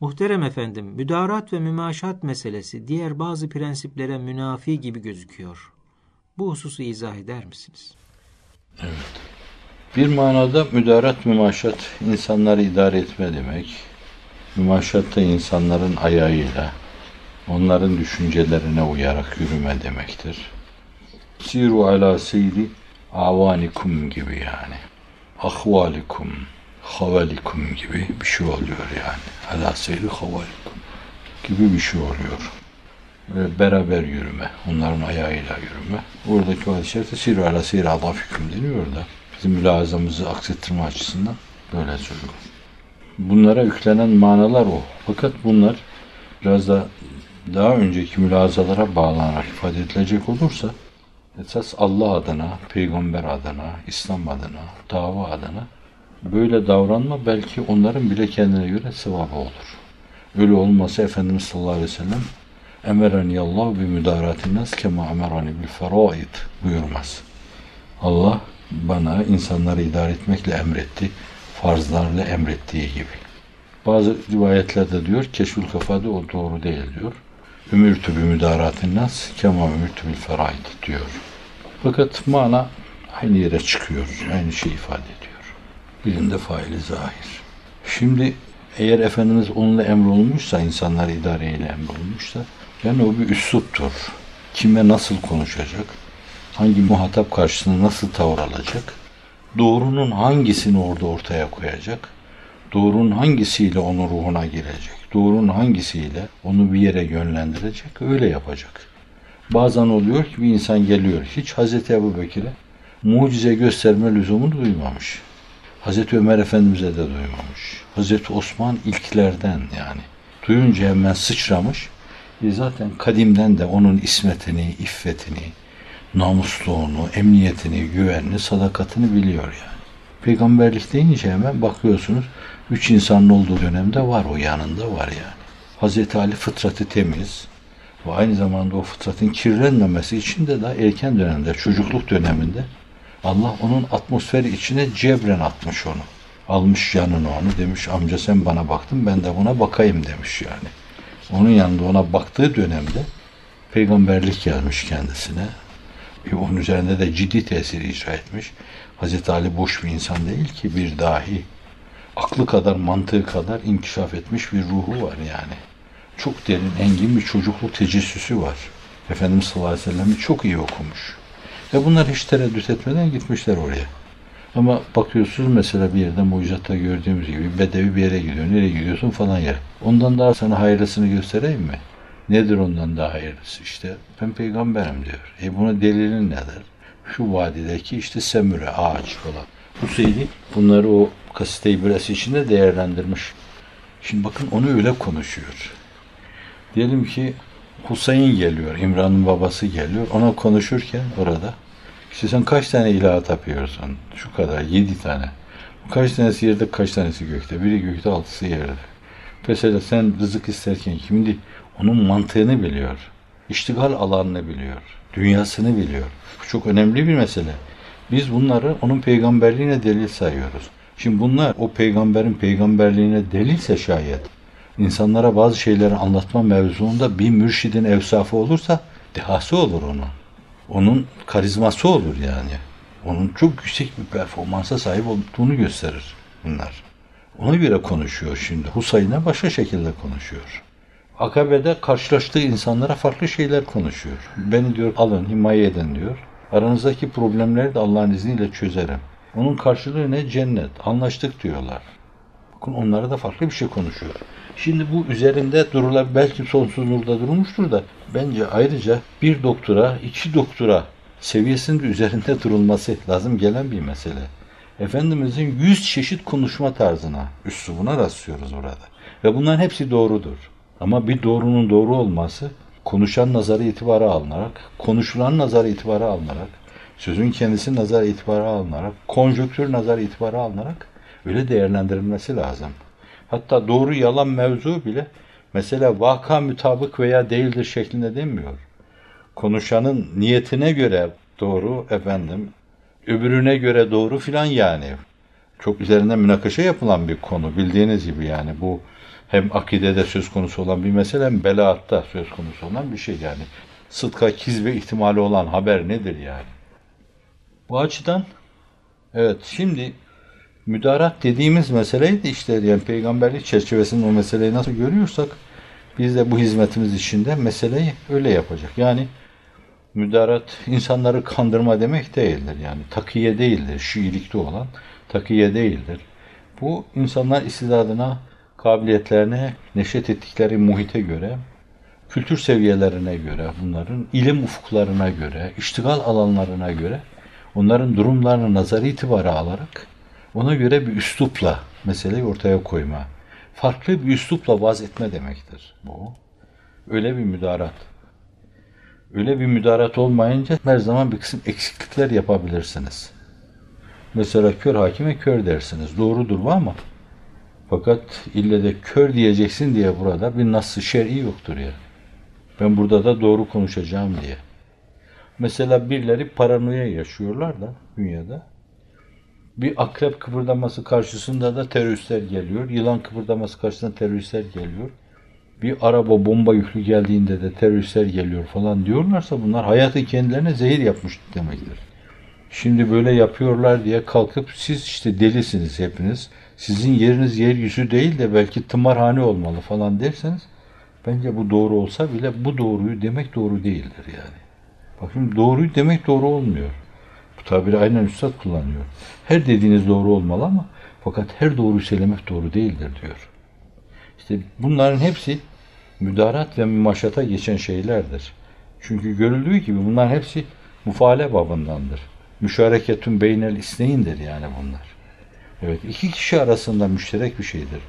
Muhterem efendim, müdarat ve mümaşat meselesi diğer bazı prensiplere münafi gibi gözüküyor. Bu hususu izah eder misiniz? Evet. Bir manada müdarat mümaşat insanları idare etme demek. Mümaşat da insanların ayağıyla, onların düşüncelerine uyarak yürüme demektir. Siru ala seyri avanikum gibi yani. Ahvalikum, havalikum gibi bir şey oluyor yani. Ala seyri havalikum gibi bir şey oluyor. Ve beraber yürüme, onların ayağıyla yürüme. Oradaki hadis-i şerifte siru ala seyri adafikum deniyor da bizim mülazamızı aksettirme açısından böyle söylüyor. Bunlara yüklenen manalar o. Fakat bunlar biraz da daha önceki mülazalara bağlanarak ifade edilecek olursa esas Allah adına, peygamber adına, İslam adına, dava adına böyle davranma belki onların bile kendine göre sevabı olur. Öyle olmasa Efendimiz sallallahu aleyhi ve sellem emerani Allah bi müdaratin nas kema emerani bil feraid buyurmaz. Allah bana insanları idare etmekle emretti, farzlarla emrettiği gibi. Bazı rivayetlerde diyor, keşfül kafada o doğru değil diyor. Ümürtü bi müdaratin nas kema ümürtü bil feraid diyor. Fakat mana aynı yere çıkıyor, aynı şey ifade ediyor. Birinde faili zahir. Şimdi eğer Efendimiz onunla emrolmuşsa, insanları idareyle emrolmuşsa, yani o bir üsluptur. Kime nasıl konuşacak, hangi muhatap karşısında nasıl tavır alacak, doğrunun hangisini orada ortaya koyacak, doğrunun hangisiyle onun ruhuna girecek, doğrunun hangisiyle onu bir yere yönlendirecek, öyle yapacak. Bazen oluyor ki bir insan geliyor, hiç Hazreti Ebu Bekir'e mucize gösterme lüzumunu duymamış. Hazreti Ömer Efendimiz'e de duymamış. Hazreti Osman ilklerden yani. Duyunca hemen sıçramış. E zaten kadimden de onun ismetini, iffetini, namusluğunu, emniyetini, güvenini, sadakatini biliyor yani. Peygamberlik deyince hemen bakıyorsunuz üç insanın olduğu dönemde var o yanında var yani. Hazreti Ali fıtratı temiz ve aynı zamanda o fıtratın kirlenmemesi için de daha erken dönemde, çocukluk döneminde Allah onun atmosferi içine cebren atmış onu. Almış yanına onu demiş amca sen bana baktın ben de buna bakayım demiş yani. Onun yanında ona baktığı dönemde peygamberlik gelmiş kendisine. E onun üzerinde de ciddi tesir icra etmiş. Hazreti Ali boş bir insan değil ki bir dahi. Aklı kadar, mantığı kadar inkişaf etmiş bir ruhu var yani. Çok derin, engin bir çocukluk tecessüsü var. Efendimiz sallallahu aleyhi ve sellem'i çok iyi okumuş. Ve bunlar hiç tereddüt etmeden gitmişler oraya. Ama bakıyorsunuz mesela bir yerde mucizatta gördüğümüz gibi bedevi bir yere gidiyor. Nereye gidiyorsun falan yer. Ondan daha sana hayırlısını göstereyim mi? Nedir ondan daha hayırlısı? İşte ben peygamberim diyor. E buna delilin nedir? Şu vadideki işte semüre, ağaç falan. Hüseyin'i bunları o kasite-i birası içinde değerlendirmiş. Şimdi bakın onu öyle konuşuyor. Diyelim ki Hüseyin geliyor, İmran'ın babası geliyor. Ona konuşurken orada işte sen kaç tane ilaha tapıyorsun? Şu kadar, yedi tane. Kaç tanesi yerde, kaç tanesi gökte? Biri gökte, altısı yerde. Mesela sen rızık isterken şimdi onun mantığını biliyor. İştigal alanını biliyor. Dünyasını biliyor. Bu çok önemli bir mesele. Biz bunları onun peygamberliğine delil sayıyoruz. Şimdi bunlar o peygamberin peygamberliğine delilse şayet insanlara bazı şeyleri anlatma mevzuunda bir mürşidin evsafı olursa dehası olur onun. Onun karizması olur yani. Onun çok yüksek bir performansa sahip olduğunu gösterir bunlar. Ona göre konuşuyor şimdi. Husayin'e başka şekilde konuşuyor. Akabe'de karşılaştığı insanlara farklı şeyler konuşuyor. Beni diyor alın, himaye edin diyor. Aranızdaki problemleri de Allah'ın izniyle çözerim. Onun karşılığı ne? Cennet. Anlaştık diyorlar. Onlara da farklı bir şey konuşuyor. Şimdi bu üzerinde durula belki sonsuz nurda durmuştur da bence ayrıca bir doktora, iki doktora seviyesinde üzerinde durulması lazım gelen bir mesele. Efendimizin yüz çeşit konuşma tarzına, üslubuna rastlıyoruz burada. Ve bunların hepsi doğrudur. Ama bir doğrunun doğru olması konuşan nazarı itibara alınarak, konuşulan nazarı itibara alınarak, sözün kendisi nazar itibara alınarak, konjöktür nazar itibara alınarak öyle değerlendirilmesi lazım. Hatta doğru yalan mevzu bile mesela vaka mütabık veya değildir şeklinde demiyor. Konuşanın niyetine göre doğru efendim, öbürüne göre doğru filan yani. çok üzerinde münakaşa yapılan bir konu bildiğiniz gibi yani bu hem akidede söz konusu olan bir mesele hem belaatta söz konusu olan bir şey yani. Sıdka kizbe ihtimali olan haber nedir yani? Bu açıdan evet şimdi müdarat dediğimiz meseleyi de işte yani peygamberlik çerçevesinde o meseleyi nasıl görüyorsak biz de bu hizmetimiz içinde meseleyi öyle yapacak. Yani müdarat insanları kandırma demek değildir. Yani takiye değildir. Şiilikte olan takiye değildir. Bu insanlar istidadına, kabiliyetlerine, neşet ettikleri muhite göre, kültür seviyelerine göre, bunların ilim ufuklarına göre, iştigal alanlarına göre onların durumlarını nazar itibara alarak ona göre bir üslupla meseleyi ortaya koyma. Farklı bir üslupla vaz etme demektir bu. Öyle bir müdarat. Öyle bir müdarat olmayınca her zaman bir kısım eksiklikler yapabilirsiniz. Mesela kör hakime kör dersiniz. Doğrudur bu ama fakat ille de kör diyeceksin diye burada bir nasıl şer'i yoktur ya. Ben burada da doğru konuşacağım diye. Mesela birileri paranoya yaşıyorlar da dünyada. Bir akrep kıpırdaması karşısında da teröristler geliyor. Yılan kıpırdaması karşısında teröristler geliyor. Bir araba bomba yüklü geldiğinde de teröristler geliyor falan diyorlarsa bunlar hayatı kendilerine zehir yapmış demektir. Şimdi böyle yapıyorlar diye kalkıp siz işte delisiniz hepiniz. Sizin yeriniz yeryüzü değil de belki tımarhane olmalı falan derseniz bence bu doğru olsa bile bu doğruyu demek doğru değildir yani. Bakın doğruyu demek doğru olmuyor. Bu tabiri aynen üstad kullanıyor. Her dediğiniz doğru olmalı ama fakat her doğruyu söylemek doğru değildir diyor. İşte bunların hepsi müdarat ve mümaşata geçen şeylerdir. Çünkü görüldüğü gibi bunların hepsi mufale babındandır. Müşareketün beynel isneyindir yani bunlar. Evet iki kişi arasında müşterek bir şeydir.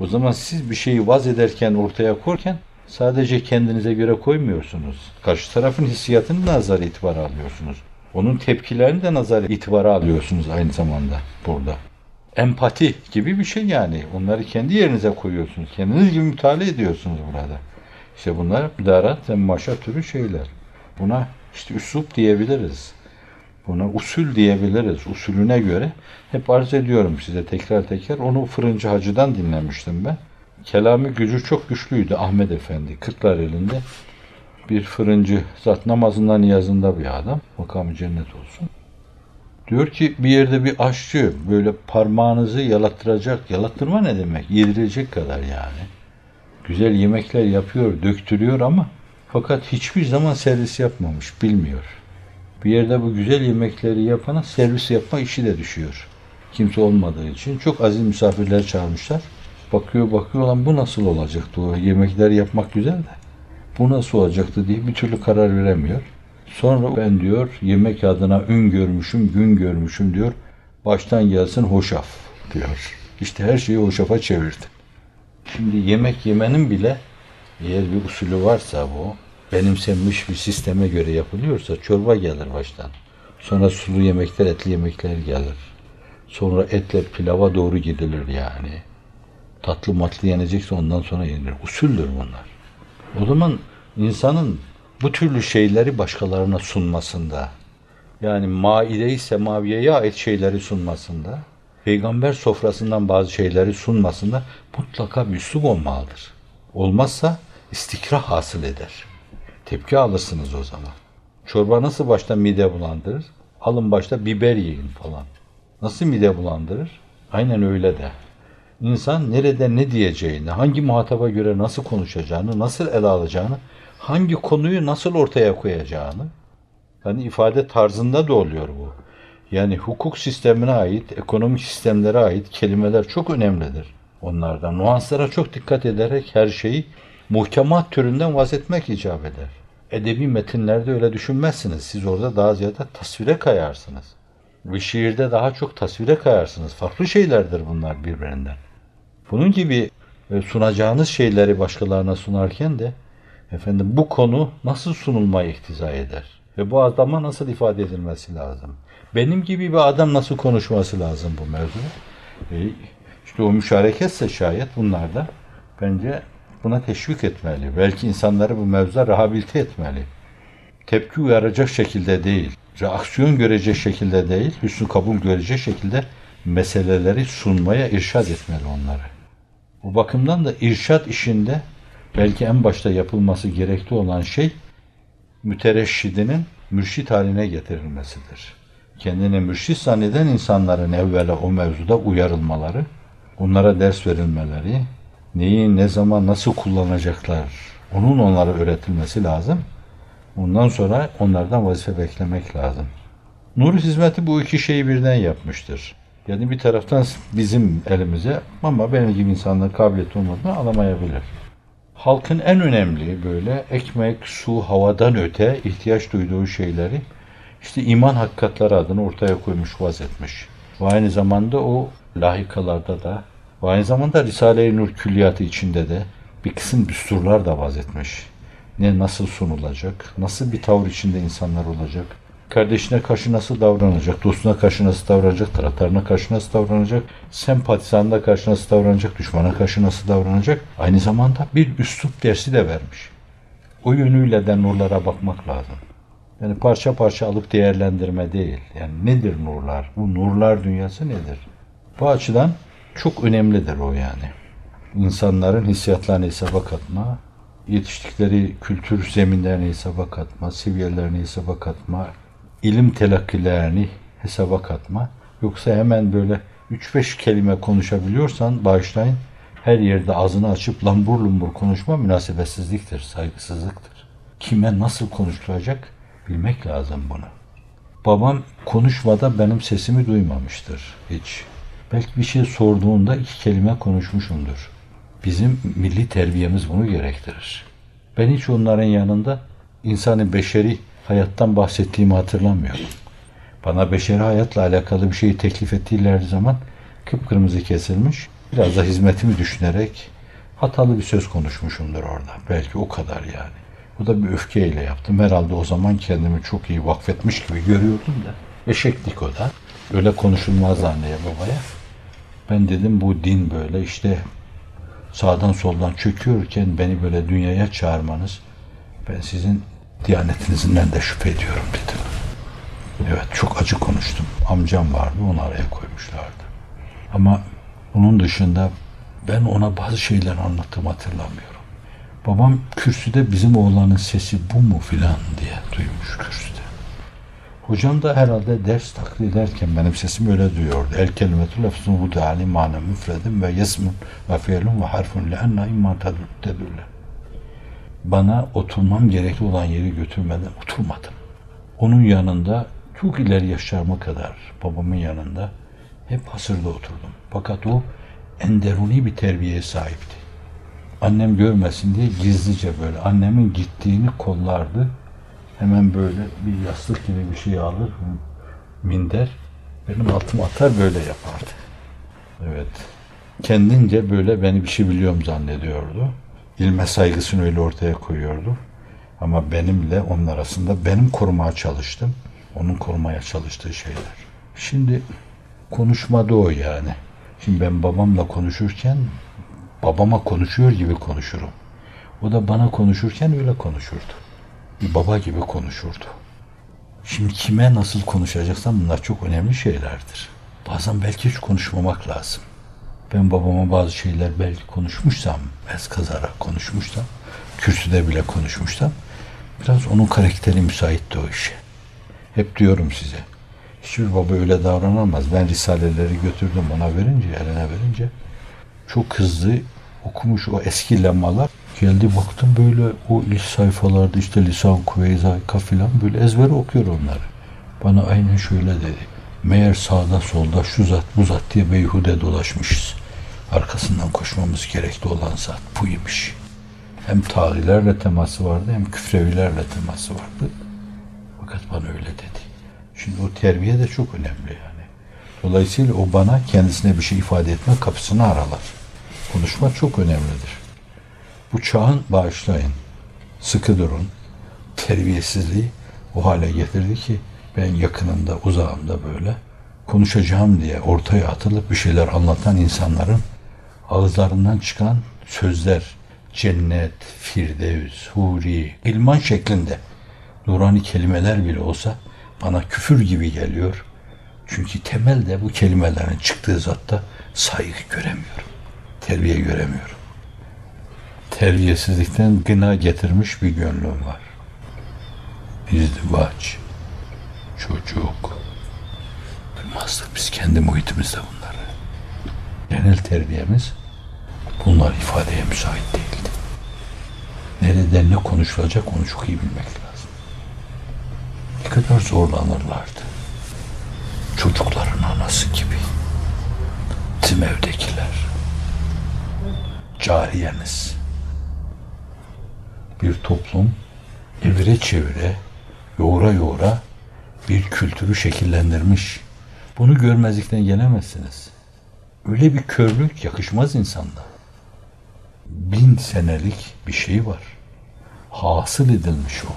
O zaman siz bir şeyi vaz ederken ortaya korken sadece kendinize göre koymuyorsunuz. Karşı tarafın hissiyatını nazar itibara alıyorsunuz. Onun tepkilerini de nazar itibara alıyorsunuz aynı zamanda burada. Empati gibi bir şey yani. Onları kendi yerinize koyuyorsunuz. Kendiniz gibi müteala ediyorsunuz burada. İşte bunlar müdarat ve maşa türü şeyler. Buna işte üslup diyebiliriz. Buna usul diyebiliriz. Usulüne göre hep arz ediyorum size tekrar tekrar. Onu Fırıncı Hacı'dan dinlemiştim ben. Kelami gücü çok güçlüydü Ahmet Efendi. Kırklar elinde bir fırıncı zat namazından niyazında bir adam. Makamı cennet olsun. Diyor ki bir yerde bir aşçı böyle parmağınızı yalattıracak. Yalattırma ne demek? Yedirecek kadar yani. Güzel yemekler yapıyor, döktürüyor ama fakat hiçbir zaman servis yapmamış, bilmiyor. Bir yerde bu güzel yemekleri yapana servis yapma işi de düşüyor. Kimse olmadığı için çok aziz misafirler çağırmışlar. Bakıyor bakıyor lan bu nasıl olacaktı o yemekler yapmak güzel de. Bu nasıl olacaktı diye bir türlü karar veremiyor. Sonra ben diyor yemek adına ün görmüşüm, gün görmüşüm diyor. Baştan gelsin hoşaf diyor. İşte her şeyi hoşafa çevirdi. Şimdi yemek yemenin bile eğer bir usulü varsa bu benimsenmiş bir sisteme göre yapılıyorsa çorba gelir baştan. Sonra sulu yemekler, etli yemekler gelir. Sonra etle pilava doğru gidilir yani. Tatlı matlı yenecekse ondan sonra yenilir. Usuldür bunlar. O zaman insanın bu türlü şeyleri başkalarına sunmasında, yani maide-i semaviyeye ait şeyleri sunmasında, peygamber sofrasından bazı şeyleri sunmasında mutlaka bir olmalıdır. Olmazsa istikrah hasıl eder. Tepki alırsınız o zaman. Çorba nasıl başta mide bulandırır? Alın başta biber yiyin falan. Nasıl mide bulandırır? Aynen öyle de. İnsan nerede ne diyeceğini, hangi muhataba göre nasıl konuşacağını, nasıl ele alacağını, hangi konuyu nasıl ortaya koyacağını, yani ifade tarzında da oluyor bu. Yani hukuk sistemine ait, ekonomik sistemlere ait kelimeler çok önemlidir. Onlardan nuanslara çok dikkat ederek her şeyi muhkemat türünden vaz etmek icap eder. Edebi metinlerde öyle düşünmezsiniz. Siz orada daha ziyade tasvire kayarsınız. Ve şiirde daha çok tasvire kayarsınız. Farklı şeylerdir bunlar birbirinden. Bunun gibi e, sunacağınız şeyleri başkalarına sunarken de efendim bu konu nasıl sunulmaya iktiza eder? Ve bu adama nasıl ifade edilmesi lazım? Benim gibi bir adam nasıl konuşması lazım bu mevzu? E, işte o müşareketse şayet bunlar da bence buna teşvik etmeli. Belki insanları bu mevzuda rehabilite etmeli. Tepki uyaracak şekilde değil, reaksiyon görecek şekilde değil, hüsnü kabul görecek şekilde meseleleri sunmaya irşad etmeli onları. Bu bakımdan da irşad işinde belki en başta yapılması gerekli olan şey mütereşşidinin mürşit haline getirilmesidir. Kendini mürşit zanneden insanların evvela o mevzuda uyarılmaları, onlara ders verilmeleri, neyi ne zaman nasıl kullanacaklar, onun onlara öğretilmesi lazım. Ondan sonra onlardan vazife beklemek lazım. Nur hizmeti bu iki şeyi birden yapmıştır. Yani bir taraftan bizim elimize ama benim gibi insanların kabiliyeti olmadığını alamayabilir. Halkın en önemli böyle ekmek, su, havadan öte ihtiyaç duyduğu şeyleri işte iman hakikatleri adını ortaya koymuş, vaz etmiş. Ve aynı zamanda o lahikalarda da ve aynı zamanda Risale-i Nur külliyatı içinde de bir kısım düsturlar da vaz etmiş. Ne nasıl sunulacak, nasıl bir tavır içinde insanlar olacak, kardeşine karşı nasıl davranacak, dostuna karşı nasıl davranacak, taraftarına karşı nasıl davranacak, sempatizanına karşı nasıl davranacak, düşmana karşı nasıl davranacak. Aynı zamanda bir üslup dersi de vermiş. O yönüyle de nurlara bakmak lazım. Yani parça parça alıp değerlendirme değil. Yani nedir nurlar? Bu nurlar dünyası nedir? Bu açıdan çok önemlidir o yani. İnsanların hissiyatlarını hesaba katma, yetiştikleri kültür zeminlerini hesaba katma, seviyelerini hesaba katma, ilim telakkilerini hesaba katma. Yoksa hemen böyle 3-5 kelime konuşabiliyorsan bağışlayın her yerde ağzını açıp lambur lumbur konuşma münasebetsizliktir, saygısızlıktır. Kime nasıl konuşturacak bilmek lazım bunu. Babam konuşmada benim sesimi duymamıştır hiç. Belki bir şey sorduğunda iki kelime konuşmuşumdur. Bizim milli terbiyemiz bunu gerektirir. Ben hiç onların yanında insanı beşeri hayattan bahsettiğimi hatırlamıyorum. Bana beşeri hayatla alakalı bir şeyi teklif ettiğiler zaman kıpkırmızı kesilmiş. Biraz da hizmetimi düşünerek hatalı bir söz konuşmuşumdur orada. Belki o kadar yani. Bu da bir öfkeyle yaptım. Herhalde o zaman kendimi çok iyi vakfetmiş gibi görüyordum da. Eşeklik o da. Öyle konuşulmaz anneye babaya. Ben dedim bu din böyle işte sağdan soldan çöküyorken beni böyle dünyaya çağırmanız ben sizin diyanetinizden de şüphe ediyorum dedim. Evet çok acı konuştum. Amcam vardı onu araya koymuşlardı. Ama bunun dışında ben ona bazı şeyler anlattım hatırlamıyorum. Babam kürsüde bizim oğlanın sesi bu mu filan diye duymuş kürsüde. Hocam da herhalde ders taklit ederken benim sesimi öyle duyuyordu. El kelimetü lefzun hudu ali mana müfredin ve yesmun ve fiilun ve harfun leanna imma tedülle. Bana oturmam gerekli olan yeri götürmeden oturmadım. Onun yanında çok ileri yaşlarıma kadar babamın yanında hep hasırda oturdum. Fakat o enderuni bir terbiyeye sahipti. Annem görmesin diye gizlice böyle annemin gittiğini kollardı. Hemen böyle bir yastık gibi bir şey alır, minder. Benim altıma atar böyle yapardı. Evet. Kendince böyle beni bir şey biliyorum zannediyordu. İlme saygısını öyle ortaya koyuyordu. Ama benimle onun arasında benim korumaya çalıştım. Onun korumaya çalıştığı şeyler. Şimdi konuşmadı o yani. Şimdi ben babamla konuşurken babama konuşuyor gibi konuşurum. O da bana konuşurken öyle konuşurdu. Bir baba gibi konuşurdu. Şimdi kime nasıl konuşacaksam bunlar çok önemli şeylerdir. Bazen belki hiç konuşmamak lazım. Ben babama bazı şeyler belki konuşmuşsam, bez kazarak konuşmuşsam, kürsüde bile konuşmuşsam, biraz onun karakteri müsaitti o işe. Hep diyorum size, hiçbir baba öyle davranamaz. Ben risaleleri götürdüm ona verince, eline verince, çok hızlı okumuş o eski lemmalar. Geldi baktım böyle o ilk sayfalarda işte Lisan Kuveyzaka filan böyle ezber okuyor onları. Bana aynen şöyle dedi. Meğer sağda solda şu zat bu zat diye beyhude dolaşmışız. Arkasından koşmamız gerekli olan zat buymuş. Hem tağilerle teması vardı hem küfrevilerle teması vardı. Fakat bana öyle dedi. Şimdi o terbiye de çok önemli yani. Dolayısıyla o bana kendisine bir şey ifade etme kapısını aralar. Konuşma çok önemlidir. Bu çağın bağışlayın, sıkı durun, terbiyesizliği o hale getirdi ki ben yakınında, uzağımda böyle konuşacağım diye ortaya atılıp bir şeyler anlatan insanların ağızlarından çıkan sözler cennet, firdevs, huri, ilman şeklinde nurani kelimeler bile olsa bana küfür gibi geliyor. Çünkü temelde bu kelimelerin çıktığı zatta saygı göremiyorum. Terbiye göremiyorum. Terbiyesizlikten gına getirmiş bir gönlüm var. İzdivaç, çocuk. Duymazdık biz kendi muhitimizde bunları. Genel terbiyemiz bunlar ifadeye müsait değildi. Nerede ne konuşulacak onu çok iyi bilmek lazım. Ne kadar zorlanırlardı. Çocukların anası gibi. Bizim evdekiler. Cariyeniz. Bir toplum evire çevire, yoğura yoğura bir kültürü şekillendirmiş. Bunu görmezlikten gelemezsiniz. Öyle bir körlük yakışmaz insanda. Bin senelik bir şey var. Hasıl edilmiş o.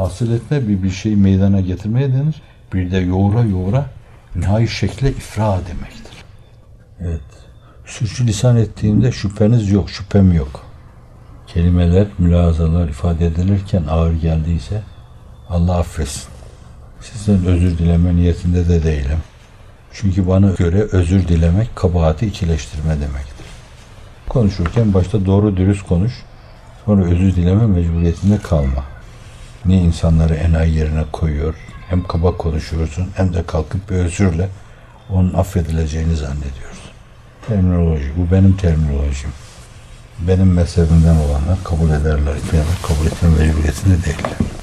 Hasıl etme bir, bir şey meydana getirmeye denir. Bir de yoğura yoğura nihai şekle ifra demektir. Evet. Suçlu lisan ettiğimde şüpheniz yok, şüphem yok. Kelimeler, mülazalar ifade edilirken ağır geldiyse Allah affetsin. Sizden özür dileme niyetinde de değilim. Çünkü bana göre özür dilemek kabahati ikileştirme demektir. Konuşurken başta doğru dürüst konuş, sonra özür dileme mecburiyetinde kalma. Ne insanları enayi yerine koyuyor, hem kaba konuşuyorsun hem de kalkıp bir özürle onun affedileceğini zannediyorsun. Terminoloji, bu benim terminolojim. Benim mezhebimden olanlar kabul ederler, etmeyenler kabul etme mecburiyetinde değiller.